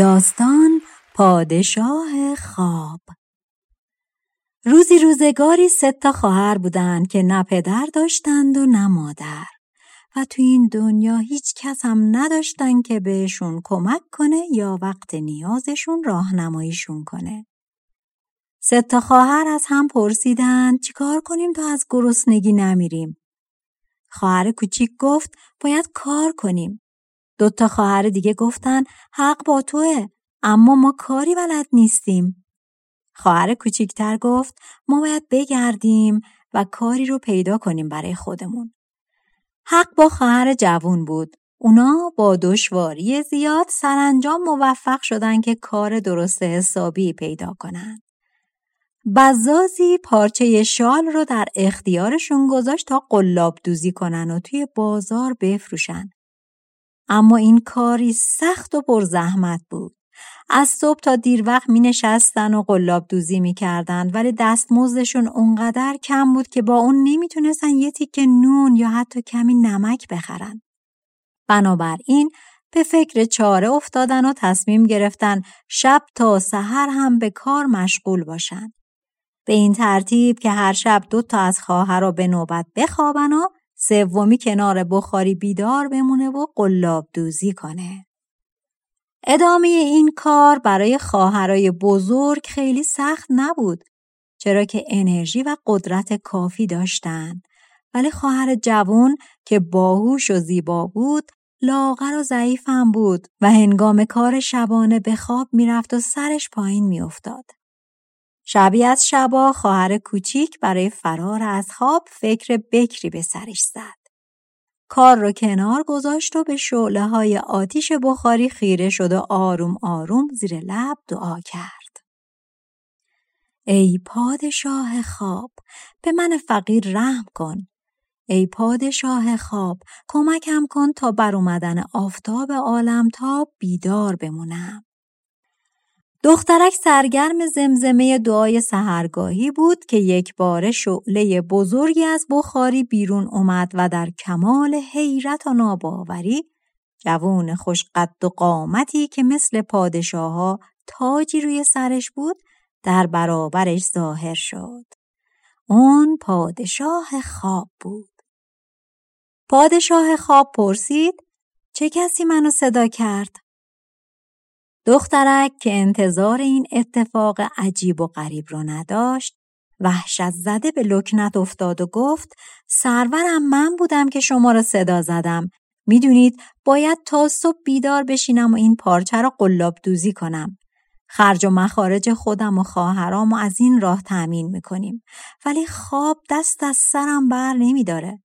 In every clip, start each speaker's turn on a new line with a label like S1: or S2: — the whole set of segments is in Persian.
S1: داستان پادشاه خواب روزی روزگاری سه تا خواهر بودند که نه پدر داشتند و نه مادر و تو این دنیا هیچ کس هم نداشتن که بهشون کمک کنه یا وقت نیازشون راهنماییشون کنه. سه تا خواهر از هم پرسیدن چیکار کنیم تا از گرسنگی نمیریم. خواهر کوچیک گفت باید کار کنیم. دوتا خواهر دیگه گفتن حق با توه اما ما کاری بلد نیستیم. خواهر کوچیکتر گفت ما باید بگردیم و کاری رو پیدا کنیم برای خودمون. حق با خواهر جوون بود. اونا با دشواری زیاد سرانجام موفق شدن که کار درست حسابی پیدا کنند. بزازی پارچه شال رو در اختیارشون گذاشت تا قلاب دوزی کنن و توی بازار بفروشن. اما این کاری سخت و پرزحمت بود. از صبح تا دیر وقت می نشستن و قلاب دوزی می کردن ولی دستمزدشون اونقدر کم بود که با اون نمی‌تونستن یه تیکه نون یا حتی کمی نمک بخرن. بنابراین به فکر چاره افتادن و تصمیم گرفتن شب تا سحر هم به کار مشغول باشن. به این ترتیب که هر شب دو تا از خواهرها به نوبت بخوابن و سومی کنار بخاری بیدار بمونه و قلاب دوزی کنه. ادامه این کار برای خواهرای بزرگ خیلی سخت نبود چرا که انرژی و قدرت کافی داشتند ولی خواهر جوون که باهوش و زیبا بود لاغر و ضعیف هم بود و هنگام کار شبانه به خواب می‌رفت و سرش پایین میافتاد. شبی از شبا خواهر کوچیک برای فرار از خواب فکر بکری به سرش زد. کار رو کنار گذاشت و به شعله های آتیش بخاری خیره شد و آروم آروم زیر لب دعا کرد. ای پادشاه خواب به من فقیر رحم کن. ای پادشاه خواب کمکم کن تا بر اومدن آفتاب عالم تا بیدار بمونم. دخترک سرگرم زمزمه دعای سهرگاهی بود که یک بار شعله بزرگی از بخاری بیرون اومد و در کمال حیرت و ناباوری جوون خوشقد و قامتی که مثل پادشاه ها تاجی روی سرش بود در برابرش ظاهر شد. اون پادشاه خواب بود. پادشاه خواب پرسید چه کسی منو صدا کرد؟ دخترک که انتظار این اتفاق عجیب و غریب رو نداشت وحشت زده به لکنت افتاد و گفت سرورم من بودم که شما را صدا زدم. می‌دونید باید تا صبح بیدار بشینم و این پارچه را قلاب دوزی کنم. خرج و مخارج خودم و خواهرام و از این راه تأمین می‌کنیم. ولی خواب دست از سرم بر نمیداره.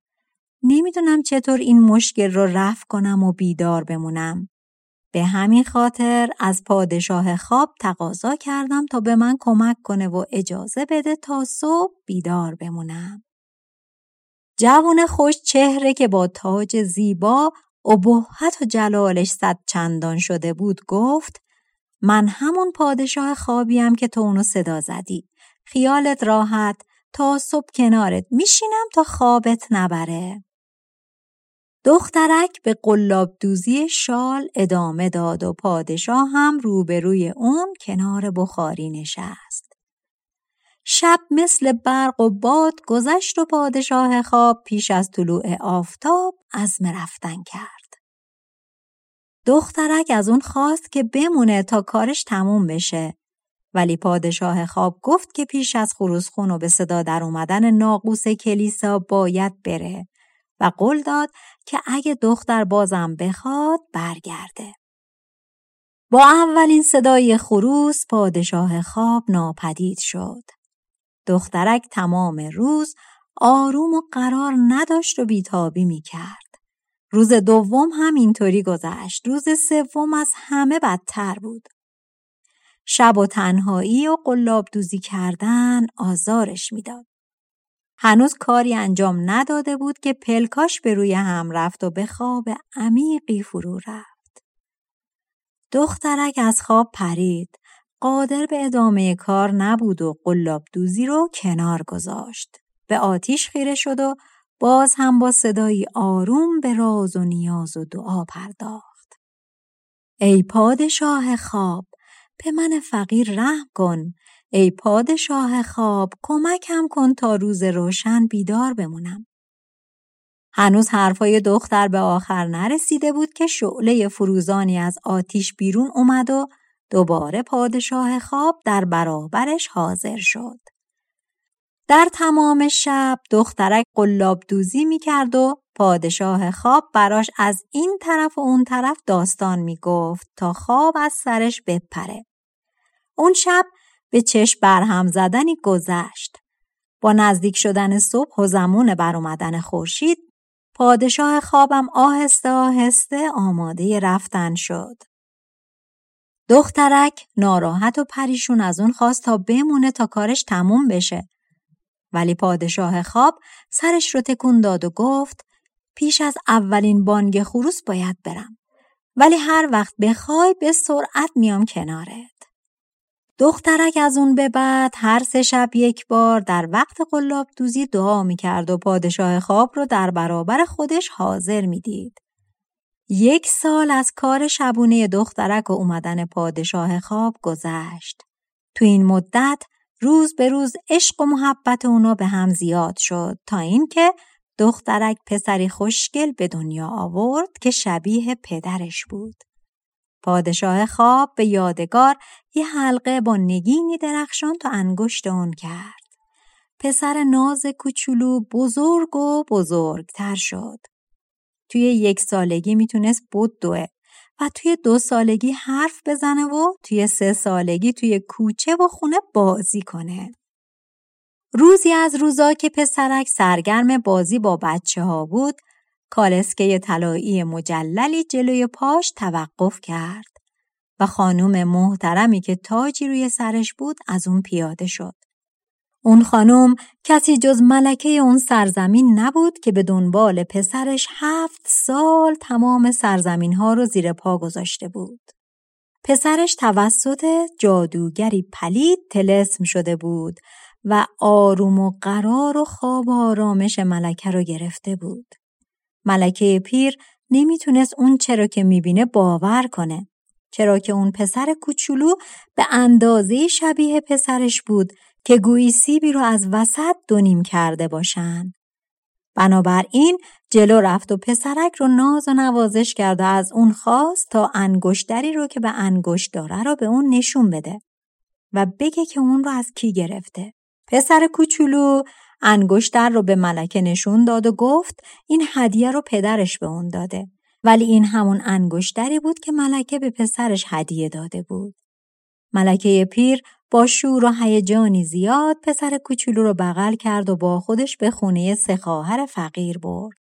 S1: نمی‌دونم چطور این مشکل رو رفع کنم و بیدار بمونم. به همین خاطر از پادشاه خواب تقاضا کردم تا به من کمک کنه و اجازه بده تا صبح بیدار بمونم. جوون خوش چهره که با تاج زیبا ابهت و جلالش صد چندان شده بود گفت من همون پادشاه خوابیم که تو اونو صدا زدی. خیالت راحت تا صبح کنارت میشینم تا خوابت نبره. دخترک به قلاب دوزی شال ادامه داد و پادشاه هم روبروی اون کنار بخاری نشست. شب مثل برق و باد گذشت و پادشاه خواب پیش از طلوع آفتاب عزم رفتن کرد. دخترک از اون خواست که بمونه تا کارش تموم بشه ولی پادشاه خواب گفت که پیش از خروسخون و به صدا در اومدن ناقوس کلیسا باید بره و قول داد که اگه دختر بازم بخواد برگرده. با اولین صدای خروس پادشاه خواب ناپدید شد. دخترک تمام روز آروم و قرار نداشت و بیتابی می کرد. روز دوم هم اینطوری گذشت. روز سوم از همه بدتر بود. شب و تنهایی و قلاب دوزی کردن آزارش می‌داد. هنوز کاری انجام نداده بود که پلکاش به روی هم رفت و به خواب عمیقی فرو رفت. دخترک از خواب پرید. قادر به ادامه کار نبود و قلاب دوزی رو کنار گذاشت. به آتیش خیره شد و باز هم با صدایی آروم به راز و نیاز و دعا پرداخت. ای پادشاه خواب به من فقیر رحم کن ای پادشاه خواب کمکم کن تا روز روشن بیدار بمونم. هنوز حرفای دختر به آخر نرسیده بود که شعله فروزانی از آتیش بیرون اومد و دوباره پادشاه خواب در برابرش حاضر شد. در تمام شب دخترک قلاب دوزی می کرد و پادشاه خواب براش از این طرف و اون طرف داستان می گفت تا خواب از سرش بپره. اون شب به چشم برهم زدنی گذشت. با نزدیک شدن صبح و زمون اومدن خورشید پادشاه خوابم آهسته آهسته آماده رفتن شد. دخترک ناراحت و پریشون از اون خواست تا بمونه تا کارش تموم بشه. ولی پادشاه خواب سرش رو تکون داد و گفت پیش از اولین بانگ خروس باید برم. ولی هر وقت بخوای به سرعت میام کنارت. دخترک از اون به بعد هر سه شب یک بار در وقت قلاب دوزی دعا می‌کرد و پادشاه خواب رو در برابر خودش حاضر می‌دید. یک سال از کار شبونه دخترک و اومدن پادشاه خواب گذشت. تو این مدت روز به روز عشق و محبت اونا به هم زیاد شد تا اینکه دخترک پسری خوشگل به دنیا آورد که شبیه پدرش بود. پادشاه خواب به یادگار یه حلقه با نگینی درخشان تا انگشت اون کرد. پسر ناز کوچولو بزرگ و بزرگتر شد. توی یک سالگی می‌تونست بود دوه و توی دو سالگی حرف بزنه و توی سه سالگی توی کوچه و خونه بازی کنه. روزی از روزا که پسرک سرگرم بازی با بچه ها بود کالسکه طلایی مجللی جلوی پاش توقف کرد و خانوم محترمی که تاجی روی سرش بود از اون پیاده شد. اون خانم کسی جز ملکه اون سرزمین نبود که به دنبال پسرش هفت سال تمام سرزمین ها رو زیر پا گذاشته بود. پسرش توسط جادوگری پلید تلسم شده بود و آروم و قرار و خواب و آرامش ملکه رو گرفته بود. ملکه پیر نمی‌تونست اون چرا که می‌بینه باور کنه. چرا که اون پسر کوچولو به اندازه شبیه پسرش بود که گویی سیبی رو از وسط دونیم کرده باشن. بنابراین جلو رفت و پسرک رو ناز و نوازش کرد و از اون خواست تا انگشتری رو که به انگشت داره رو به اون نشون بده و بگه که اون رو از کی گرفته. پسر کوچولو انگشتر رو به ملکه نشون داد و گفت این هدیه رو پدرش به اون داده. ولی این همون انگشتری بود که ملکه به پسرش هدیه داده بود. ملکه پیر با شور و هیجانی زیاد پسر کوچولو رو بغل کرد و با خودش به خونه سه خواهر فقیر برد.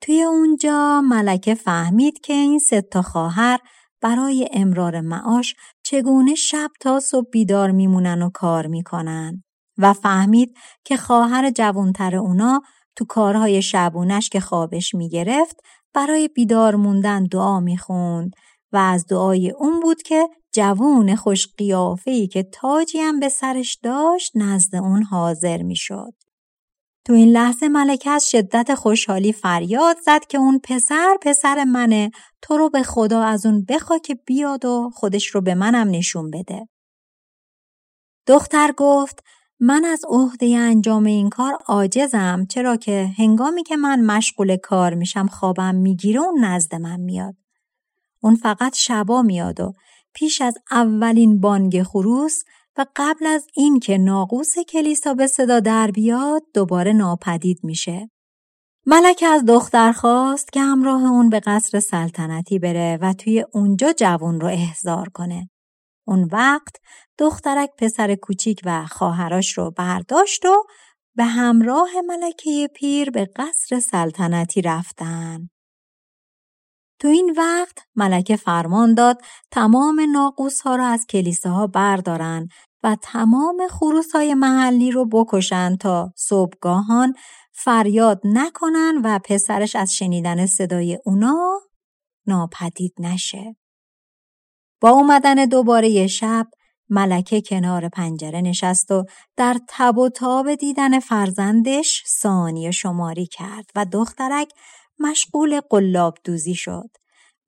S1: توی اونجا ملکه فهمید که این سه تا خواهر برای امرار معاش چگونه شب تا صبح بیدار میمونن و کار می‌کنن و فهمید که خواهر جوانتر اونا تو کارهای شبونش که خوابش می‌گرفت برای بیدار موندن دعا می‌خوند و از دعای اون بود که جوون خوش ای که تاجی هم به سرش داشت نزد اون حاضر می‌شد. تو این لحظه ملکه از شدت خوشحالی فریاد زد که اون پسر پسر منه تو رو به خدا از اون بخوا که بیاد و خودش رو به منم نشون بده. دختر گفت من از عهده انجام این کار عاجزم چرا که هنگامی که من مشغول کار میشم خوابم می‌گیره و نزد من میاد. اون فقط شبا میاد و پیش از اولین بانگ خروس و قبل از این که ناقوس کلیسا به صدا در بیاد دوباره ناپدید میشه. ملک از دختر خواست که همراه اون به قصر سلطنتی بره و توی اونجا جوون رو احضار کنه. اون وقت دخترک پسر کوچیک و خواهرش رو برداشت و به همراه ملکه پیر به قصر سلطنتی رفتن. تو این وقت ملکه فرمان داد تمام ناقوس ها را از کلیساها بردارن و تمام خروس های محلی رو بکشن تا صبحگاهان فریاد نکنن و پسرش از شنیدن صدای اونا ناپدید نشه. با اومدن دوباره شب ملکه کنار پنجره نشست و در تب و تاب دیدن فرزندش ثانیه شماری کرد و دخترک مشغول قلاب دوزی شد.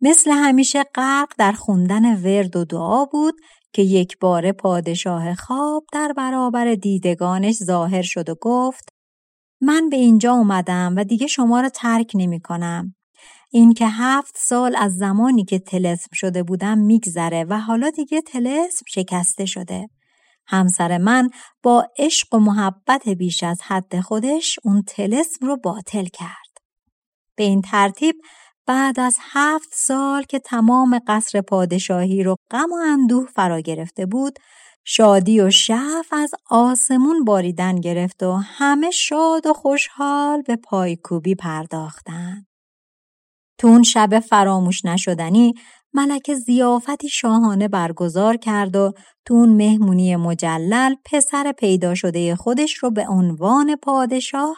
S1: مثل همیشه غرق در خوندن ورد و دعا بود که یک بار پادشاه خواب در برابر دیدگانش ظاهر شد و گفت من به اینجا اومدم و دیگه شما را ترک نمی کنم. این که هفت سال از زمانی که تلسم شده بودم میگذره و حالا دیگه تلسم شکسته شده. همسر من با عشق و محبت بیش از حد خودش اون تلسم رو باطل کرد. به این ترتیب بعد از هفت سال که تمام قصر پادشاهی رو غم و اندوه فرا گرفته بود شادی و شف از آسمون باریدن گرفت و همه شاد و خوشحال به پایکوبی پرداختند. تو اون شب فراموش نشدنی ملک زیافتی شاهانه برگزار کرد و تو اون مهمونی مجلل پسر پیدا شده خودش رو به عنوان پادشاه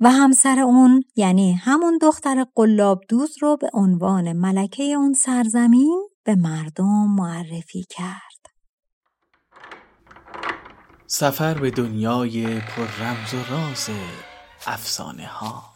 S1: و همسر اون یعنی همون دختر قلاب دوز رو به عنوان ملکه اون سرزمین به مردم معرفی کرد.
S2: سفر به دنیای پر رمز و راز افسانه ها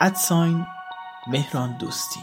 S2: ادساین مهران دوستی.